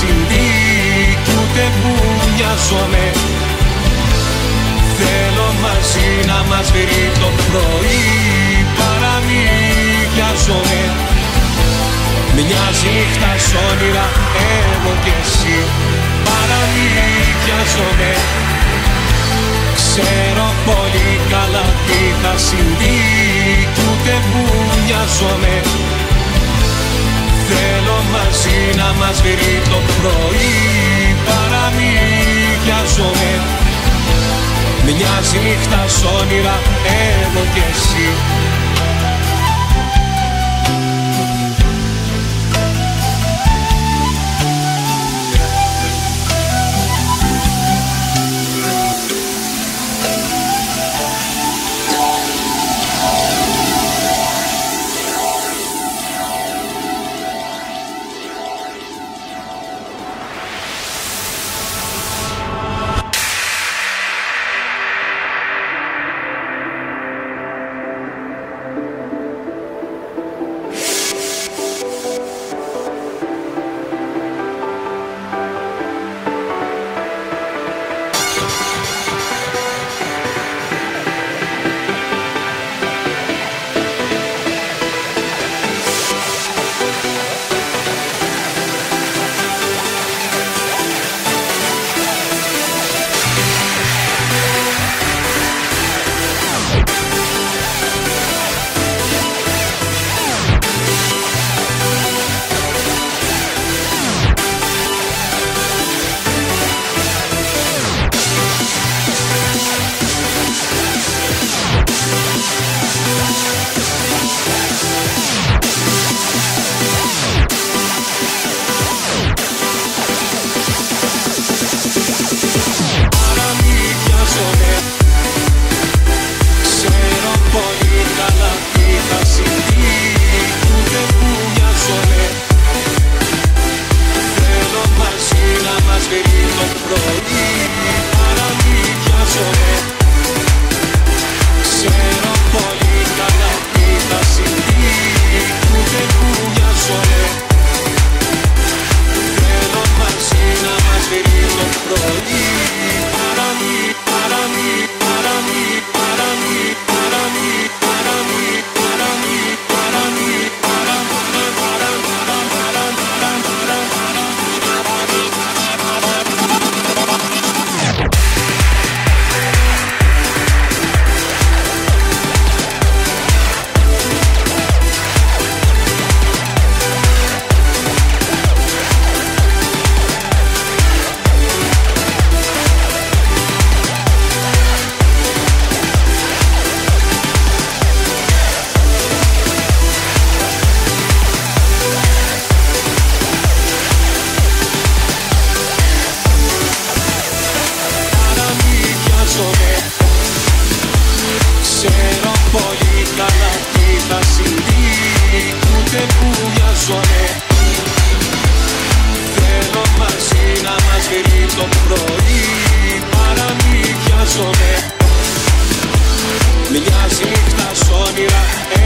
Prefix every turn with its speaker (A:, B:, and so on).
A: συνθήκη ούτε που μοιάζομαι Θέλω μαζί να μας βρει το πρωί παραμυριάζομαι Μια νύχτα σ' όνειρα εγώ κι εσύ παραμυριάζομαι Ξέρω πολύ καλά τι θα συμβεί κι ούτε που μοιάζομαι Θέλω μαζί να μας βρει το πρωί. Παραμύθια ζωέ Μοιάζει νύχτα σ' όνειρα εγώ κι εσύ. Oh. olvidar.